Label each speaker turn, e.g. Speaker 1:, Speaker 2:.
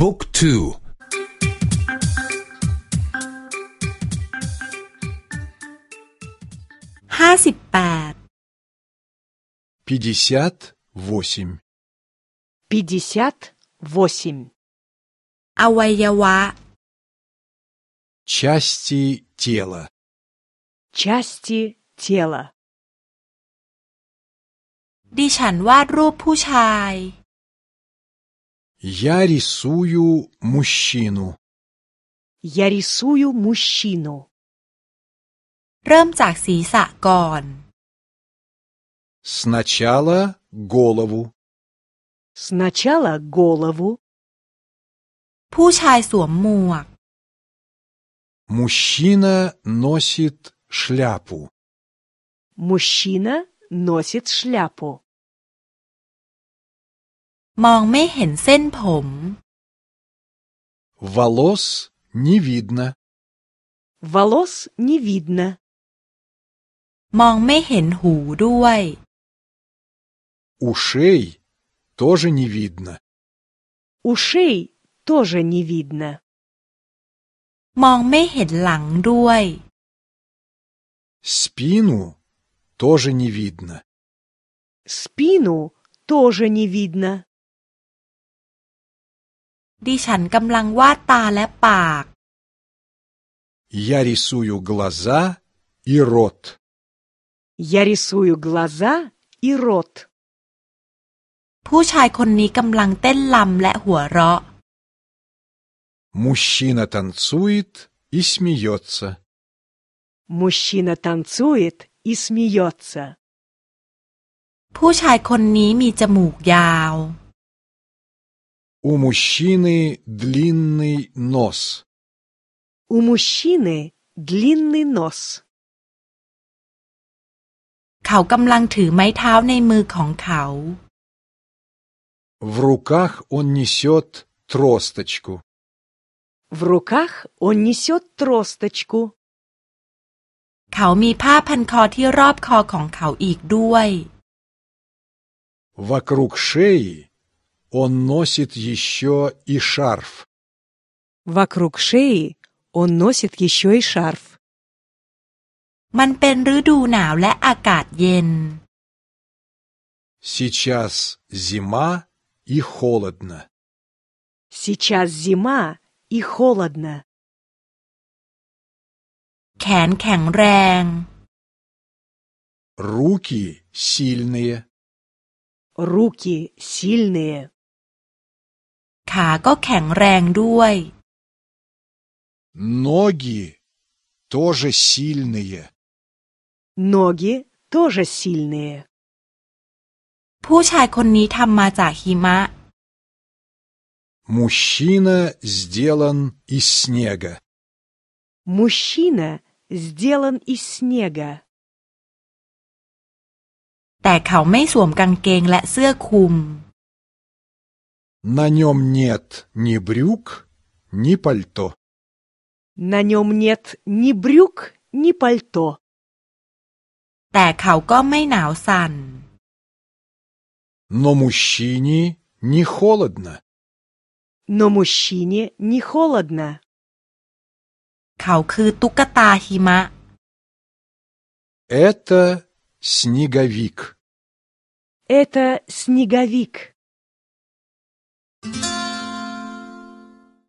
Speaker 1: บุ๊กทู
Speaker 2: ห้าสิบแปด
Speaker 3: пятьдесят восемь
Speaker 4: пятьдесят восемь
Speaker 2: อวัยวะ
Speaker 3: части тела
Speaker 4: части тела
Speaker 2: ดิฉันวาดรูปผู้ชาย
Speaker 3: я рисую мужчину
Speaker 4: я рисую мужчину
Speaker 2: เริ่มจากศีรษะก่อน
Speaker 3: сначала голову
Speaker 4: сначала голову
Speaker 2: ผู้ชายสวมหมวก
Speaker 3: мужчина носит шляпу
Speaker 4: мужчина носит шляпу
Speaker 2: มองไม่เห็นเส้นผม
Speaker 3: волос не видно
Speaker 4: волос не видно
Speaker 2: มองไม่เห็นหูด้วย
Speaker 3: ушей тоже не видно
Speaker 4: ушей тоже не видно
Speaker 2: มองไม่เห็นหลังด้วย
Speaker 3: спину тоже не видно
Speaker 4: спину тоже не видно
Speaker 2: ดิฉันกำลังวาดตาและปาก
Speaker 3: я рисую глаза и рот
Speaker 4: я рисую глаза и рот
Speaker 2: ผู้ชายคนนี้กำลังเต้นลำและหัวเราะ
Speaker 3: мужчина танцует и смеется
Speaker 4: мужчина танцует и смеется
Speaker 2: ผู้ชายคนนี้มีจมูกยาว
Speaker 3: У мужчины длинный нос.
Speaker 4: у мужчины длинный нос
Speaker 2: เขากำลังถือไม้เท้าในมือของเขา
Speaker 3: В руках он несет тросточку.
Speaker 4: в руках он несет тросточку
Speaker 2: เขามีผ้าพันคอที่รอบคอของเขาอีกด้วย
Speaker 3: Вокруг шеи он носит еще и шарф.
Speaker 4: вокруг шеи он носит еще и шарф
Speaker 2: มันเป็นฤดูหนาวและอากาศเย็น
Speaker 3: Сейчас зима и холодно.
Speaker 4: сейчас зима и холодно
Speaker 2: แขนแข็งแรง
Speaker 3: Руки сильные.
Speaker 4: руки сильные
Speaker 2: ขาก็แข็งแรงด้วย
Speaker 3: Ноги тоже сильные.
Speaker 4: ноги тоже сильные
Speaker 2: ผู้ชายคนนี้ทำมาจากหิมะ
Speaker 3: Мужчина сделан из снега.
Speaker 4: мужчина сделан из снега
Speaker 2: แต่เขาไม่สวมกางเกงและเสื้อคลุม
Speaker 3: На нем нет ни брюк, ни пальто.
Speaker 4: на нем нет ни брюк ни пальто
Speaker 2: แต่เขาก็ไม่หนาวสั่น
Speaker 3: Но мужчине не холодно.
Speaker 4: но мужчине не холодно
Speaker 2: เขาคือตุ๊กตาหิมะ
Speaker 3: Это снеговик.
Speaker 4: это снеговик